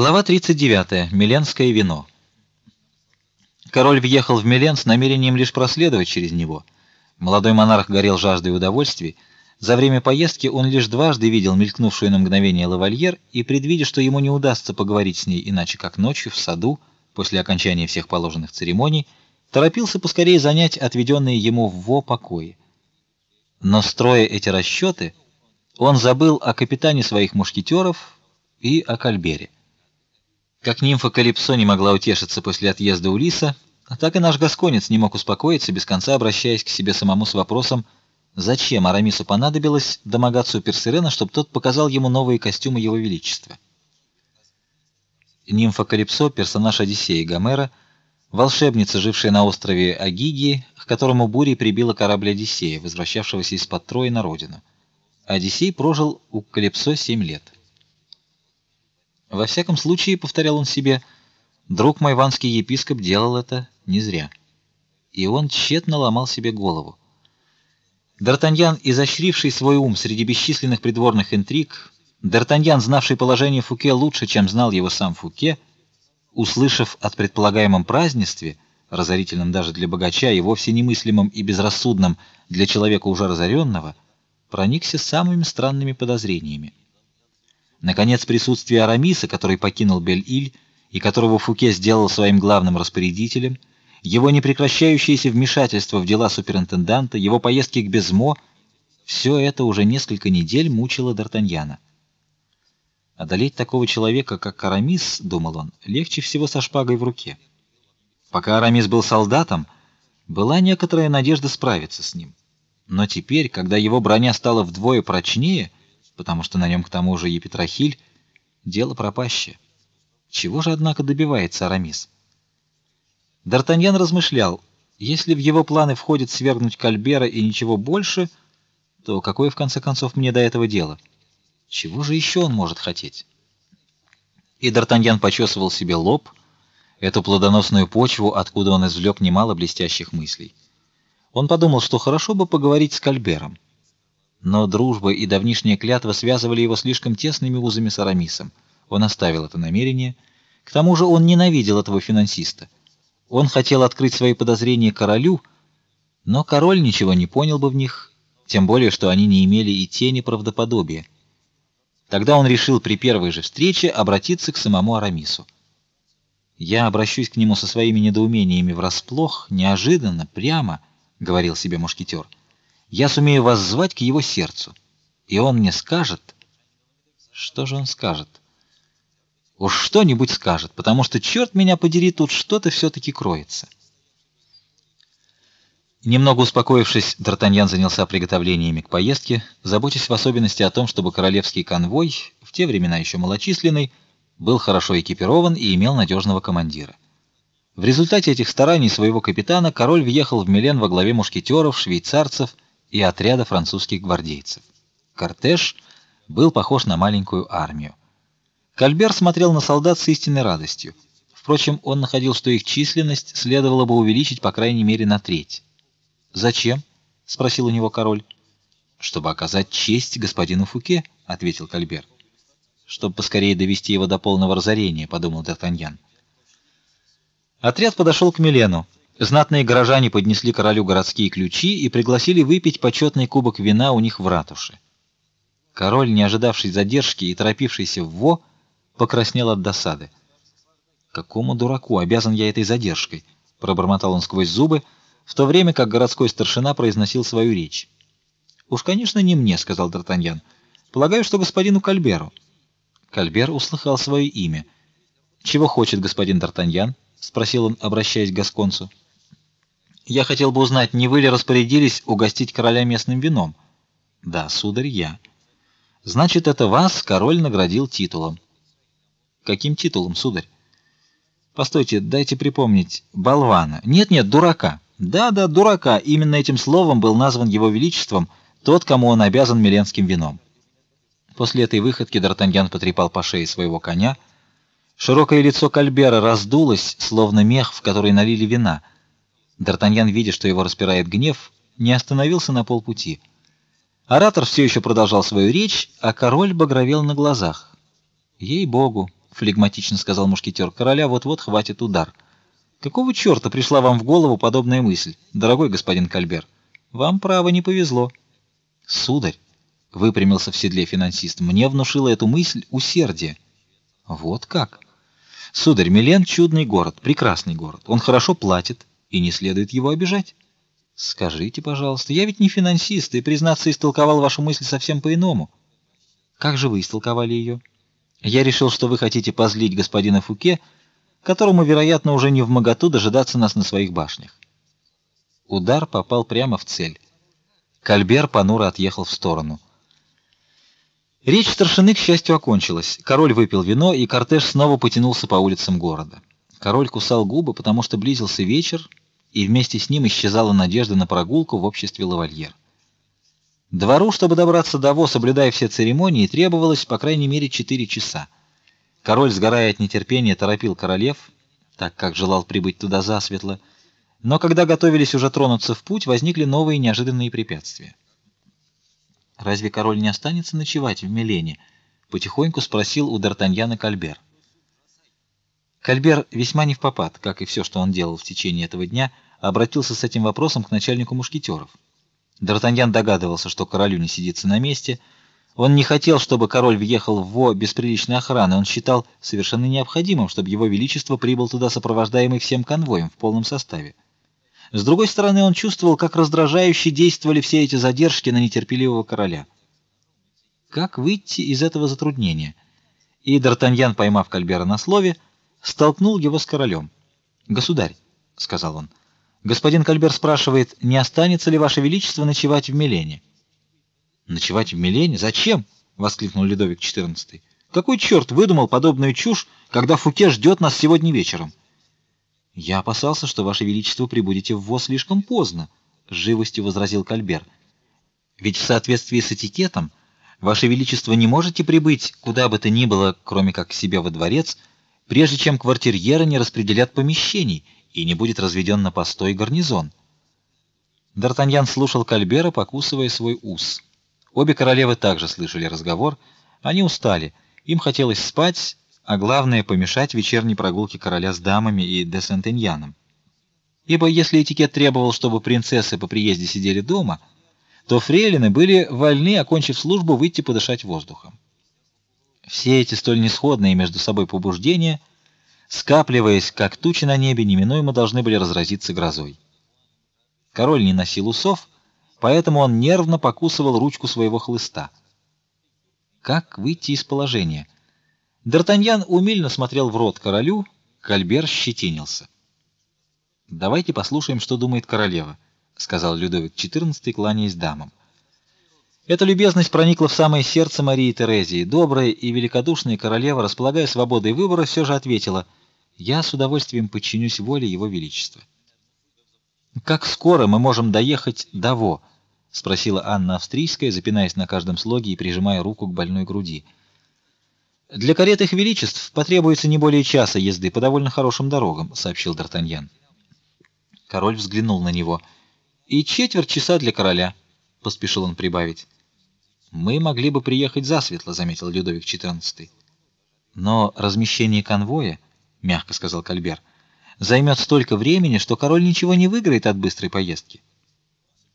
Глава 39. Миленское вино. Король въехал в Милен с намерением лишь проследовать через него. Молодой монарх горел жаждой удовольствий. За время поездки он лишь дважды видел мелькнувшую на мгновение лавальер и, предвидя, что ему не удастся поговорить с ней иначе как ночью в саду после окончания всех положенных церемоний, торопился поскорее занять отведенные ему в во покои. Но строя эти расчеты, он забыл о капитане своих мушкетеров и о Кальбере. Как нимфа Калипсо не могла утешиться после отъезда Улиса, так и наш гасконец не мог успокоиться, без конца обращаясь к себе самому с вопросом, зачем Арамису понадобилось домогаться у Персерена, чтобы тот показал ему новые костюмы его величества. Нимфа Калипсо персонаж Одиссея Гомера, волшебница, жившая на острове Агигии, к которому бурей прибила корабль Одиссея, возвращавшегося из-под Трои на родину. Одиссей прожил у Калипсо семь лет. Во всяком случае, повторял он себе, друг мой ванский епископ делал это не зря. И он тщетно ломал себе голову. Д'Артаньян, изощривший свой ум среди бесчисленных придворных интриг, Д'Артаньян, знавший положение Фуке лучше, чем знал его сам Фуке, услышав от предполагаемом празднестве, разорительном даже для богача и вовсе немыслимом и безрассудном для человека уже разоренного, проникся самыми странными подозрениями. Наконец, присутствие Арамиса, который покинул Бель-Иль и которого Фуке сделал своим главным распорядителем, его непрекращающееся вмешательство в дела суперинтенданта, его поездки к Безмо все это уже несколько недель мучило Д'Артаньяна. Одолеть такого человека, как Арамис, думал он, легче всего со шпагой в руке. Пока Арамис был солдатом, была некоторая надежда справиться с ним. Но теперь, когда его броня стала вдвое прочнее, потому что на нем к тому же епитрахиль, дело пропащее. Чего же однако добивается Арамис? Д'Артаньян размышлял: если в его планы входит свергнуть Кальбера и ничего больше, то какое в конце концов мне до этого дело? Чего же еще он может хотеть? И Д'Артаньян почесывал себе лоб, эту плодоносную почву, откуда он извлек немало блестящих мыслей. Он подумал, что хорошо бы поговорить с Кальбером но дружба и давнишняя клятва связывали его слишком тесными узами с Арамисом. Он оставил это намерение. К тому же он ненавидел этого финансиста. Он хотел открыть свои подозрения королю, но король ничего не понял бы в них, тем более что они не имели и тени правдоподобия. Тогда он решил при первой же встрече обратиться к самому Арамису. Я обращусь к нему со своими недоумениями врасплох, неожиданно, прямо, говорил себе мушкетер я сумею вас звать к его сердцу, и он мне скажет, что же он скажет? Уж что-нибудь скажет, потому что черт меня подери, тут что-то все таки кроется. Немного успокоившись, Д'Артаньян занялся приготовлениями к поездке, заботясь в особенности о том, чтобы королевский конвой, в те времена еще малочисленный, был хорошо экипирован и имел надежного командира. В результате этих стараний своего капитана король въехал в Милен во главе мушкетеров, швейцарцев и отряда французских гвардейцев. Кортеж был похож на маленькую армию. Кальбер смотрел на солдат с истинной радостью. Впрочем, он находил, что их численность следовало бы увеличить по крайней мере на треть. "Зачем?" спросил у него король. "Чтобы оказать честь господину Фуке", ответил Кальбер. "Чтобы поскорее довести его до полного разорения", подумал Д'Артаньян. Отряд подошел к Милену. Знатные горожане поднесли королю городские ключи и пригласили выпить почетный кубок вина у них в ратуше. Король, не ожидавший задержки и торопившийся в во, покраснел от досады. Какому дураку обязан я этой задержкой, пробормотал он сквозь зубы, в то время как городской старшина произносил свою речь. Уж, конечно, не мне, сказал Д'Артаньян. Полагаю, что господину Кальберу. Кальбер услыхал свое имя. Чего хочет господин Д'Артаньян? спросил он, обращаясь к гасконцу. Я хотел бы узнать, не вы ли распорядились угостить короля местным вином? Да, сударь, я. Значит, это вас король наградил титулом. Каким титулом, сударь? Постойте, дайте припомнить. Болвана. Нет, нет, дурака. Да-да, дурака. Именно этим словом был назван его величеством тот, кому он обязан миленским вином. После этой выходки Д'Артаньян потрепал по шее своего коня. Широкое лицо Кальбера раздулось, словно мех, в который налили вина. Д'Артаньян, видя, что его распирает гнев, не остановился на полпути. Оратор все еще продолжал свою речь, а король багровел на глазах. "Ей-богу", флегматично сказал мушкетер. Короля вот-вот хватит удар. Какого черта пришла вам в голову подобная мысль, дорогой господин Кальбер? Вам право не повезло. Сударь, выпрямился в седле финансист. Мне внушила эту мысль усердие. Вот как? Сударь, Милен чудный город, прекрасный город. Он хорошо платит, и не следует его обижать. Скажите, пожалуйста, я ведь не финансист, и признаться, истолковал вашу мысль совсем по-иному. Как же вы истолковали ее? Я решил, что вы хотите позлить господина Фуке, которому, вероятно, уже не в моготу дожидаться нас на своих башнях. Удар попал прямо в цель. Кальбер понуро отъехал в сторону. Речь старшины, к счастью, окончилась. Король выпил вино, и кортеж снова потянулся по улицам города. Король кусал губы, потому что близился вечер, и вместе с ним исчезала надежда на прогулку в обществе лавальер. Двору, чтобы добраться до Во, соблюдая все церемонии, требовалось по крайней мере четыре часа. Король, сгорая от нетерпения, торопил королев, так как желал прибыть туда засветло, но когда готовились уже тронуться в путь, возникли новые неожиданные препятствия. Разве король не останется ночевать в Милене? потихоньку спросил у Д'Артаньяна Кальбер. Кальбер весьма не в попад, как и все, что он делал в течение этого дня, обратился с этим вопросом к начальнику мушкетеров. Д'Артаньян догадывался, что королю не сидится на месте. Он не хотел, чтобы король въехал в Во без приличной охраны. Он считал совершенно необходимым, чтобы его величество прибыл туда сопровождаемый всем конвоем в полном составе. С другой стороны, он чувствовал, как раздражающе действовали все эти задержки на нетерпеливого короля. Как выйти из этого затруднения? И Д'Артаньян, поймав Кальбера на слове, столкнул его с королем. "Государь", сказал он. "Господин Кальбер спрашивает, не останется ли ваше величество ночевать в Милене?" "Ночевать в Милене? Зачем?" воскликнул Людовик XIV. "Какой черт выдумал подобную чушь, когда Фуке ждет нас сегодня вечером?" Я опасался, что ваше величество прибудете в ВОЗ слишком поздно, живостью возразил Кальбер. Ведь в соответствии с этикетом ваше величество не можете прибыть куда бы то ни было, кроме как к себе во дворец, прежде чем квартирьеры не распределят помещений и не будет разведен на постой гарнизон. Д'Артаньян слушал Кальбера, покусывая свой ус. Обе королевы также слышали разговор, они устали, им хотелось спать, а главное помешать вечерней прогулке короля с дамами и де Сентеньяном. Ибо если этикет требовал, чтобы принцессы по приезде сидели дома, то фрейлины были вольны, окончив службу, выйти подышать воздухом. Все эти столь несходные между собой побуждения, скапливаясь как тучи на небе, неминуемо должны были разразиться грозой. Король не носил усов, поэтому он нервно покусывал ручку своего хлыста. Как выйти из положения? Д'Артаньян умильно смотрел в рот королю, Кальбер щетинился. Давайте послушаем, что думает королева, сказал Людовик XIV, кланяясь дамам. Эта любезность проникла в самое сердце Марии Терезии. Добрая и великодушная королева, располагая свободой выбора, все же ответила: "Я с удовольствием подчинюсь воле его величества". Как скоро мы можем доехать до Во? спросила Анна Австрийская, запинаясь на каждом слоге и прижимая руку к больной груди. Для карет их величеств потребуется не более часа езды по довольно хорошим дорогам, сообщил Д'Артаньян. Король взглянул на него. И четверть часа для короля, поспешил он прибавить. Мы могли бы приехать засветло, заметил Людовик XIV. Но размещение конвоя, мягко сказал Кальбер, займет столько времени, что король ничего не выиграет от быстрой поездки.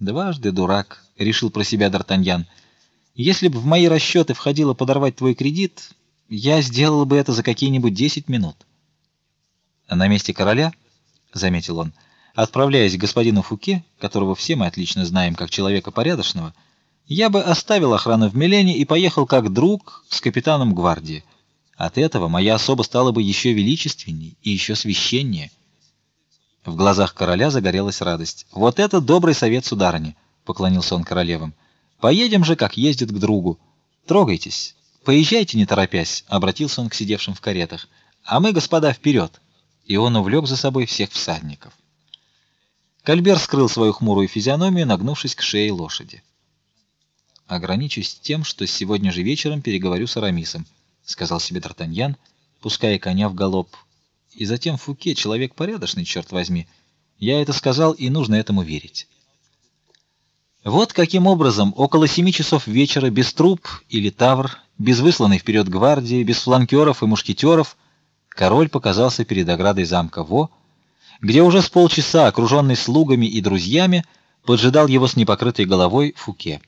Дважды дурак, решил про себя Д'Артаньян. Если бы в мои расчеты входило подорвать твой кредит, я сделал бы это за какие-нибудь десять минут. На месте короля, заметил он, отправляясь к господину Фуке, которого все мы отлично знаем как человека порядочного, я бы оставил охрану в Милене и поехал как друг с капитаном гвардии. От этого моя особа стала бы еще величественней и еще священнее. В глазах короля загорелась радость. Вот это добрый совет сударыни, поклонился он королевам. Поедем же, как ездит к другу. Трогайтесь. Поезжайте, не торопясь, обратился он к сидевшим в каретах. А мы, господа, вперед!» И он увлек за собой всех всадников. Кальбер скрыл свою хмурую физиономию, нагнувшись к шее лошади. Ограничусь тем, что сегодня же вечером переговорю с Арамисом, сказал себе Д'Артаньян, пуская коня в галоп. И затем Фуке человек порядочный, черт возьми. Я это сказал, и нужно этому верить. Вот каким образом около семи часов вечера без труп или тавр, без высланной вперед гвардии, без фланкеров и мушкетеров, король показался перед оградой замка Во, где уже с полчаса, окруженный слугами и друзьями, поджидал его с непокрытой головой Фуке.